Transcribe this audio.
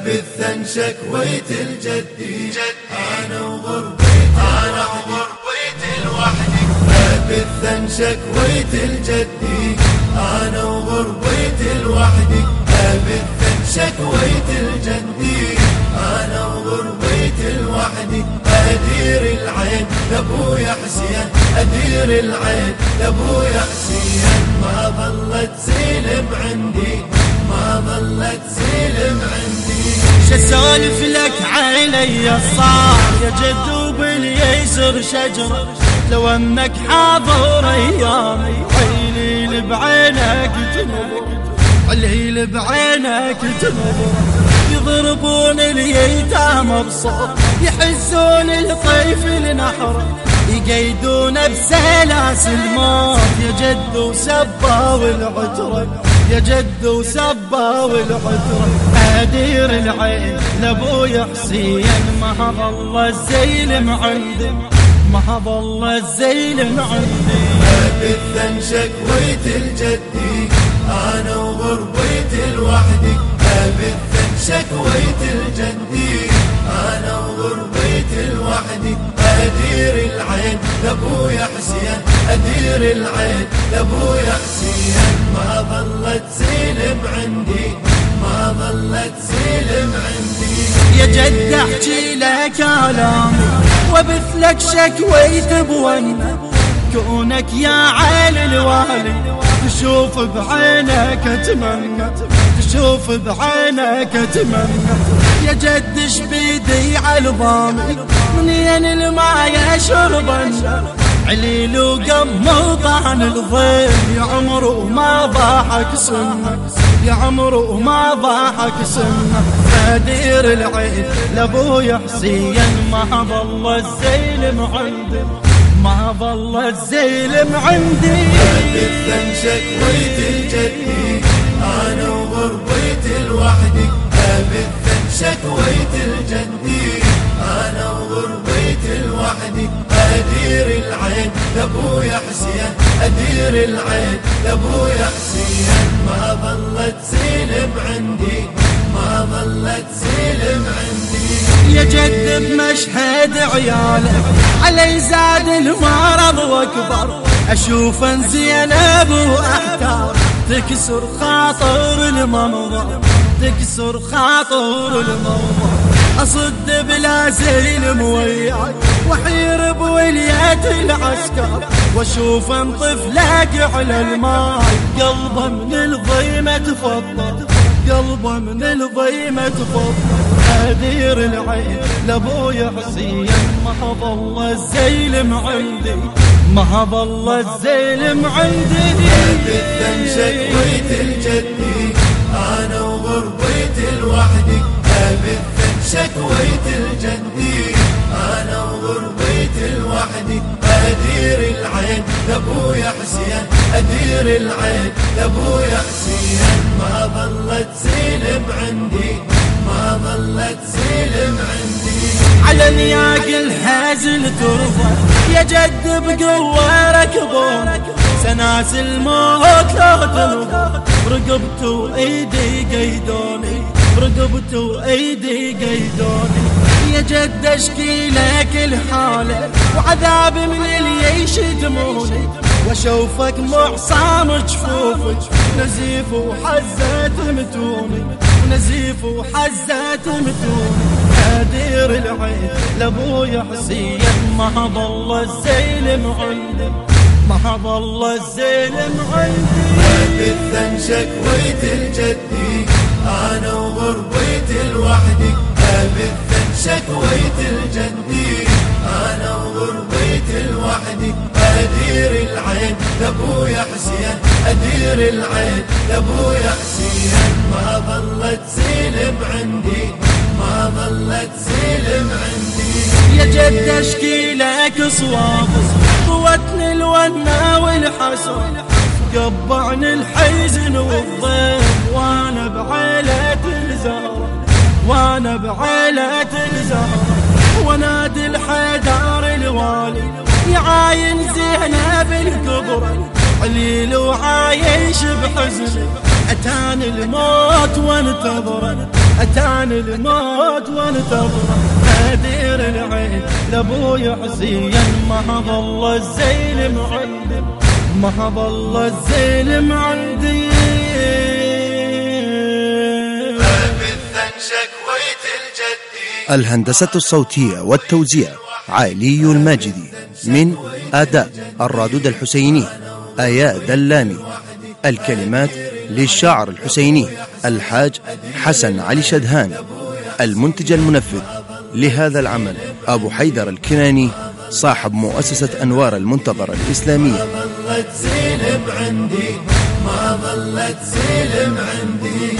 أبثا شكويت الجدي. أنا وغربتي أنا وغربتي لوحدي. أبثا شكويت الجدي. أنا وغربتي لوحدي. أبثا شكويت الجدي. أنا وغربتي لوحدي. أدير العين لأبويا حسين. أدير العين لأبويا حسين. ما ظلت سلم عندي. ما ظلت سلم عندي. شسولف لك علي الصار يا جد وباليسر شجرة. لو أنك حاضر أيامي عيني بعينك تنظر. الهيل بعينك تنظر. يضربون اليتامى بصوت يحزون الطيف النحر. يقيدون بسلاسل الموت يا جد وسبا والعترة يا جد وسبا والعترة أدير العين لأبويا حسين. ما ظل الزيل عندي ما ظل الزيل عندي أبثا شكويت الجدي أنا وغربتي لوحدي أبثا شكويت الجدي أنا وغربتي لوحدي أدير العين لأبويا حسين أدير العين لأبويا حسين. ما ظلت سلم عندي ما ظلت سلم عندي يا جد احكي لك كلامي وابث لك بونا كونك يا عالي الوالي تشوف بعينك اتمنى تشوف بعينك اتمنى يا جد شبيدي على ضامي منين الماء شربا عليل وقم طعن الظل يا عمره ما ضاحك سنة. يا عمره ما ضاحك سنة. فدير العين لأبويا حسين. ما ظل الزيل عندي ما ظل الزيل عندي أبثا شكويت أدير العين لأبويا حسين أدير العين لأبويا حسين. ما ظلت سلم عندي ما ظلت سلم عندي. يا جد بمشهد عيالك علي زاد المرض وأكبر. أشوف زينب واحتار تكسر خاطر المنظر تكسر خاطر المنظر أصد بلا زين وياك وحير بوليات العسكر وأشوف طفلك على الماي. قلبه من الضيمه تفضل قلبه من الضيمه تفضل. أدير العين لأبويا حسين ما ظل الزيل عندي ما ظل الزيل عندي أبثا شكويت الجدي أنا وغربتي لوحدي. شكويت الجدي أنا وغربتي لوحدي أدير العين. لأبويا حسين أدير العين. لأبويا حسين ما ظلت سلم عندي ما ظلت سلم عندي على نياق الحزن ترضى. يا جد بقوة ركبونك سناس الموت لو تنضى رقبت وإيدي قيدوني. رقبت وايدي قيدوني. يا جد أشكي لك الحالة وعذاب من اللي يشتموني وأشوفك معصام جفوفك نزيف وحزة متوني. ونزيف وحزة متوني. أدير العين لابويا حسين ما ظل الزيل عندي ما ظل الزيل عندي أبثا شكويت الجدي. أنا وغربتي لوحدي أبثا شكويت الجدي أنا وغربتي لوحدي أدير العين لأبويا حسين أدير العين لأبويا حسين. ما ظلت سلم عندي ما ظلت سلم عندي. يا جد أشكي لك صواب قوتني الونا والحسن قبعني الحزن والضيم يعاين زينب الكبرى عليل وعايش بحزن أتاني الموت وانتظر أتاني الموت وانتظر. أدير العين لأبوي حسين ما ظل الزين عندي ما ظل الزين عندي الهندسة الصوتية والتوزيع. علي الماجدي من أداء الرادود الحسيني آياء دلامي. الكلمات للشاعر الحسيني الحاج حسن علي شدهان. المنتج المنفذ لهذا العمل أبو حيدر الكناني صاحب مؤسسة أنوار المنتظرة الإسلامية ما ظلت زينب عندي ما ظلت زينب عندي.